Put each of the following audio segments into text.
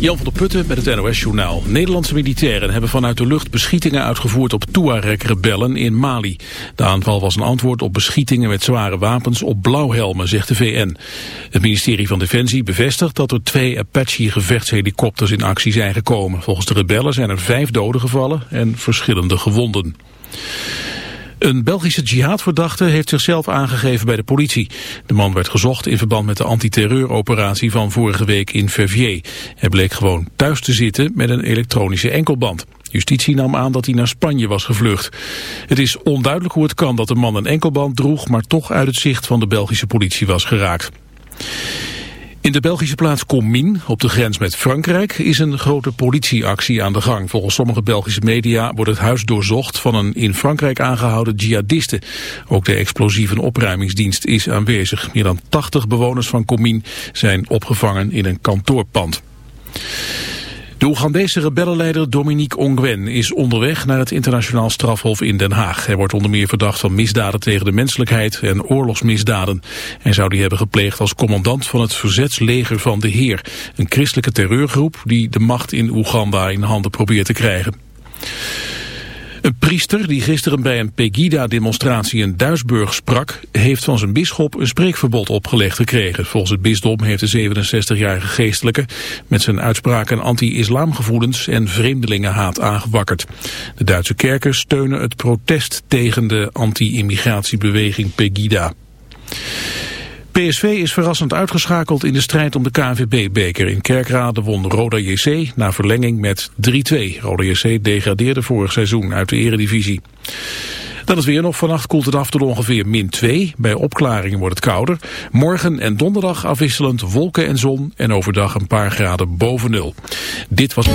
Jan van der Putten met het NOS-journaal. Nederlandse militairen hebben vanuit de lucht beschietingen uitgevoerd op Tuareg-rebellen in Mali. De aanval was een antwoord op beschietingen met zware wapens op blauwhelmen, zegt de VN. Het ministerie van Defensie bevestigt dat er twee Apache-gevechtshelikopters in actie zijn gekomen. Volgens de rebellen zijn er vijf doden gevallen en verschillende gewonden. Een Belgische jihadverdachte heeft zichzelf aangegeven bij de politie. De man werd gezocht in verband met de antiterreuroperatie van vorige week in Verviers. Hij bleek gewoon thuis te zitten met een elektronische enkelband. Justitie nam aan dat hij naar Spanje was gevlucht. Het is onduidelijk hoe het kan dat de man een enkelband droeg... maar toch uit het zicht van de Belgische politie was geraakt. In de Belgische plaats Commin, op de grens met Frankrijk, is een grote politieactie aan de gang. Volgens sommige Belgische media wordt het huis doorzocht van een in Frankrijk aangehouden jihadiste. Ook de explosieve opruimingsdienst is aanwezig. Meer dan 80 bewoners van Commin zijn opgevangen in een kantoorpand. De Oegandese rebellenleider Dominique Ongwen is onderweg naar het internationaal strafhof in Den Haag. Hij wordt onder meer verdacht van misdaden tegen de menselijkheid en oorlogsmisdaden. Hij zou die hebben gepleegd als commandant van het verzetsleger van de Heer. Een christelijke terreurgroep die de macht in Oeganda in handen probeert te krijgen. Een priester die gisteren bij een Pegida-demonstratie in Duisburg sprak... heeft van zijn bisschop een spreekverbod opgelegd gekregen. Volgens het bisdom heeft de 67-jarige geestelijke... met zijn uitspraken anti-islamgevoelens en vreemdelingenhaat aangewakkerd. De Duitse kerken steunen het protest tegen de anti-immigratiebeweging Pegida. PSV is verrassend uitgeschakeld in de strijd om de KNVB-beker. In Kerkrade won Roda JC na verlenging met 3-2. Roda JC degradeerde vorig seizoen uit de eredivisie. Dan is weer nog. Vannacht koelt het af tot ongeveer min 2. Bij opklaringen wordt het kouder. Morgen en donderdag afwisselend wolken en zon. En overdag een paar graden boven nul. Dit was...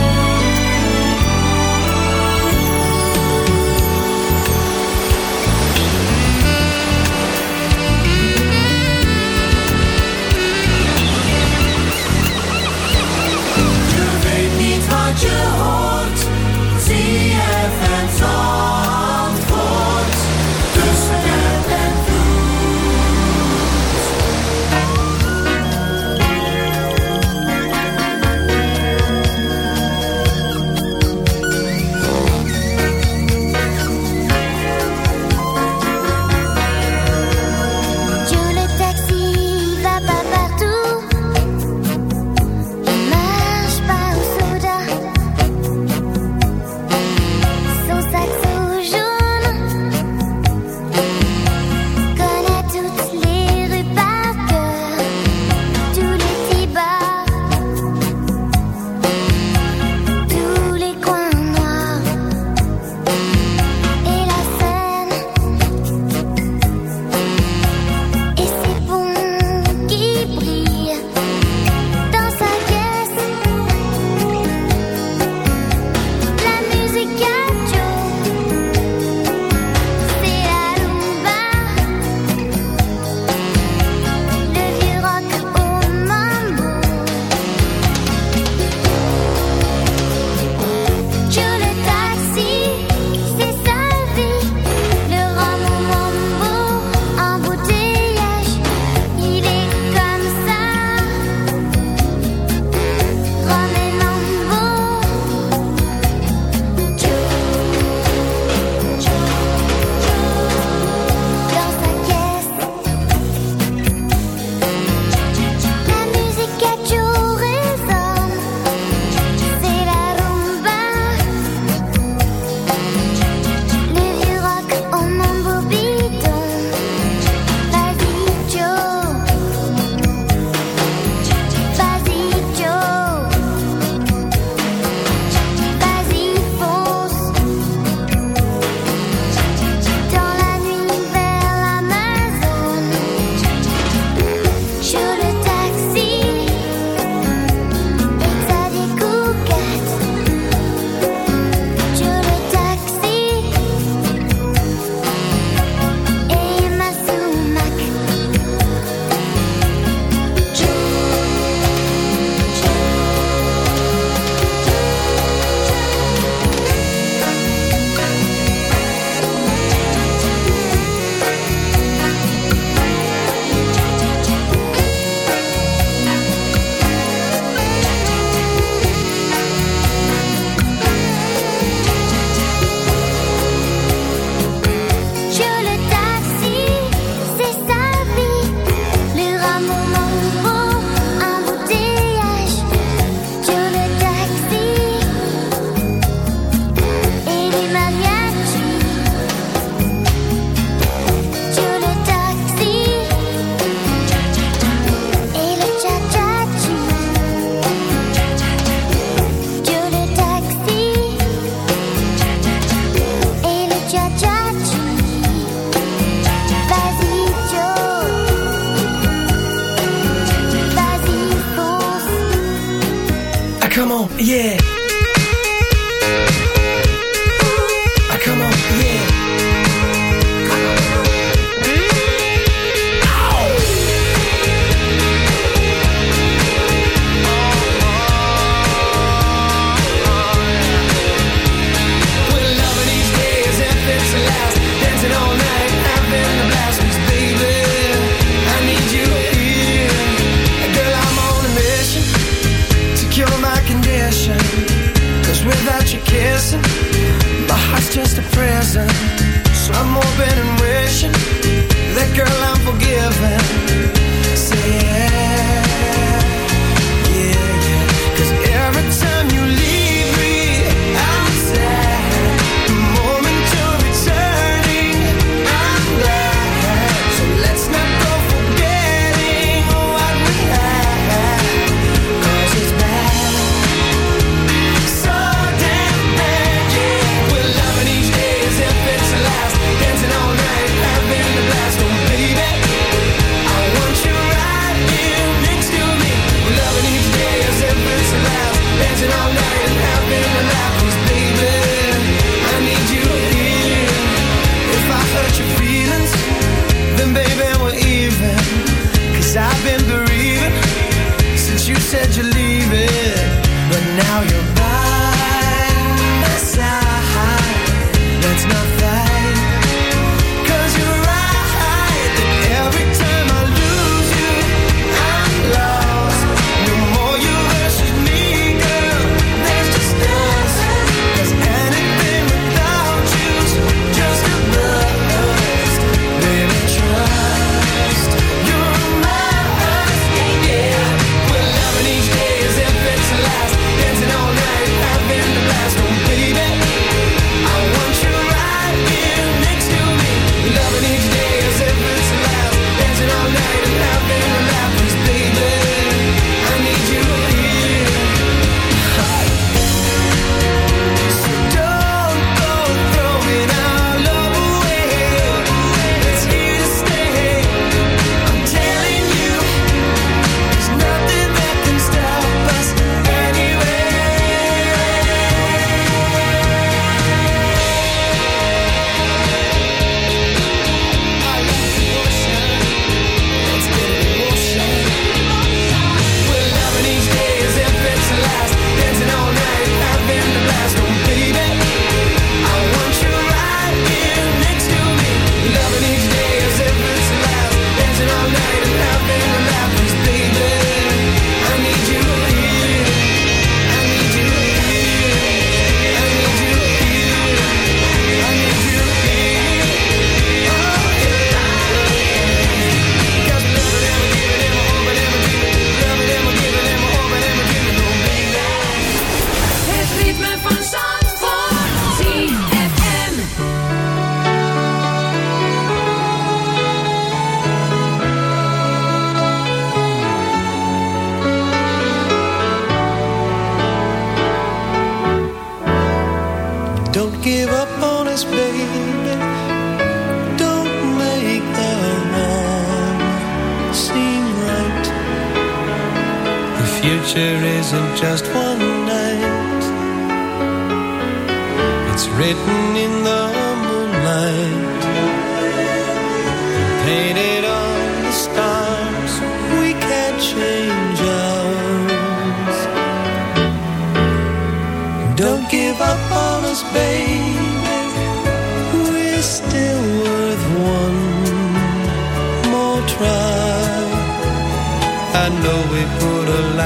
Yeah. future isn't just one night. It's written in the moonlight. Painted on the stars We can't change ours. Don't give up on us, baby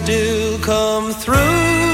All come heart,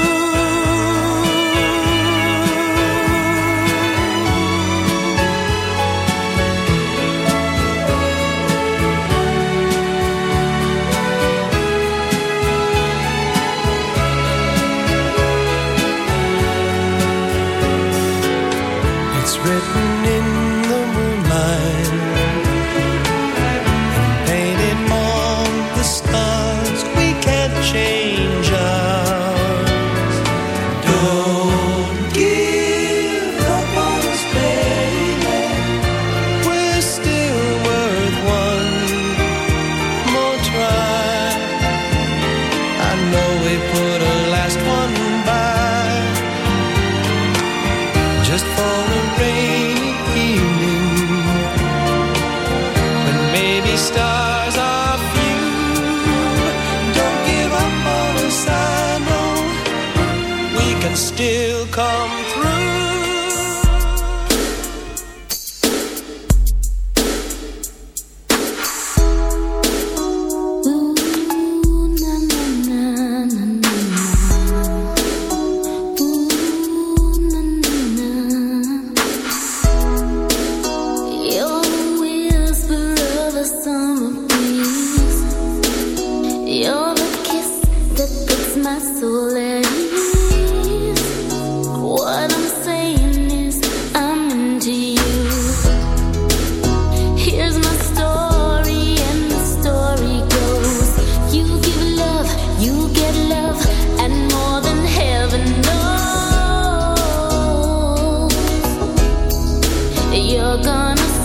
all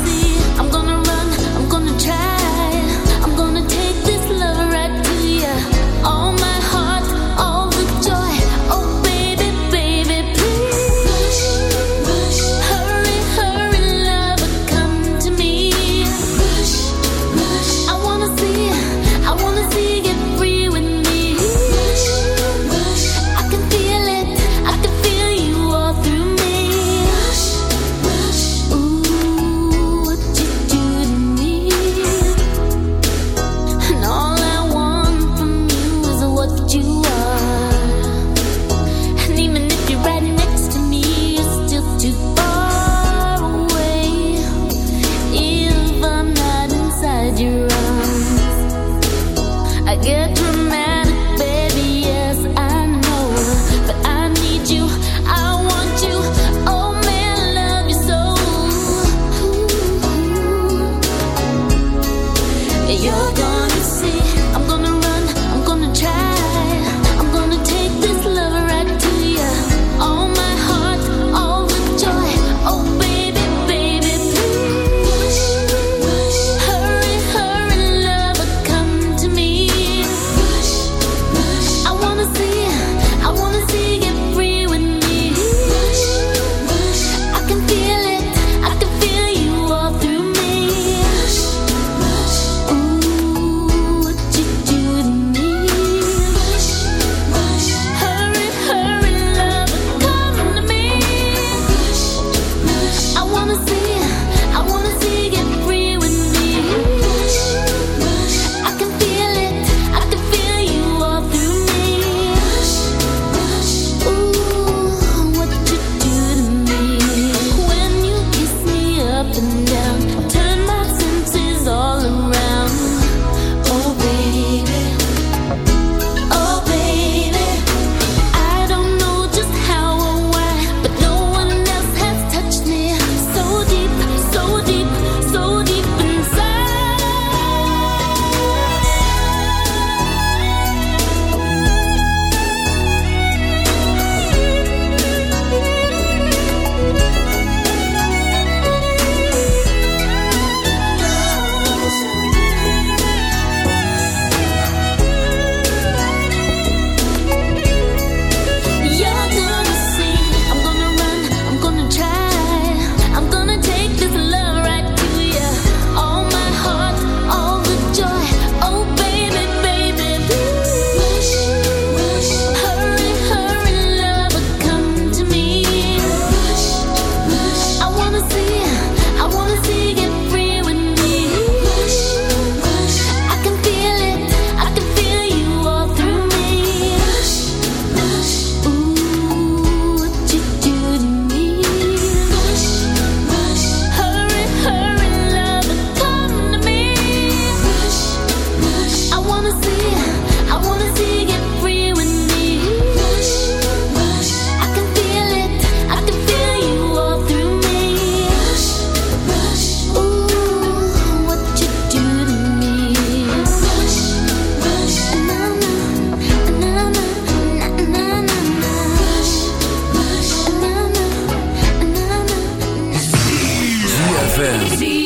ZFM.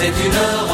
C'est une romance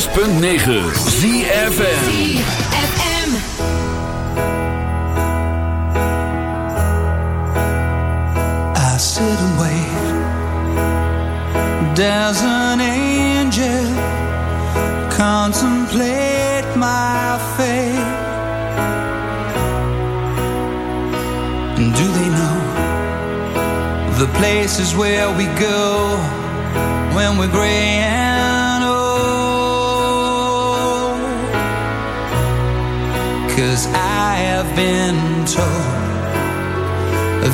106.9 ZFM I sit and wait. There's an angel. Contemplate my fate. And do they know The places where we go When we're gray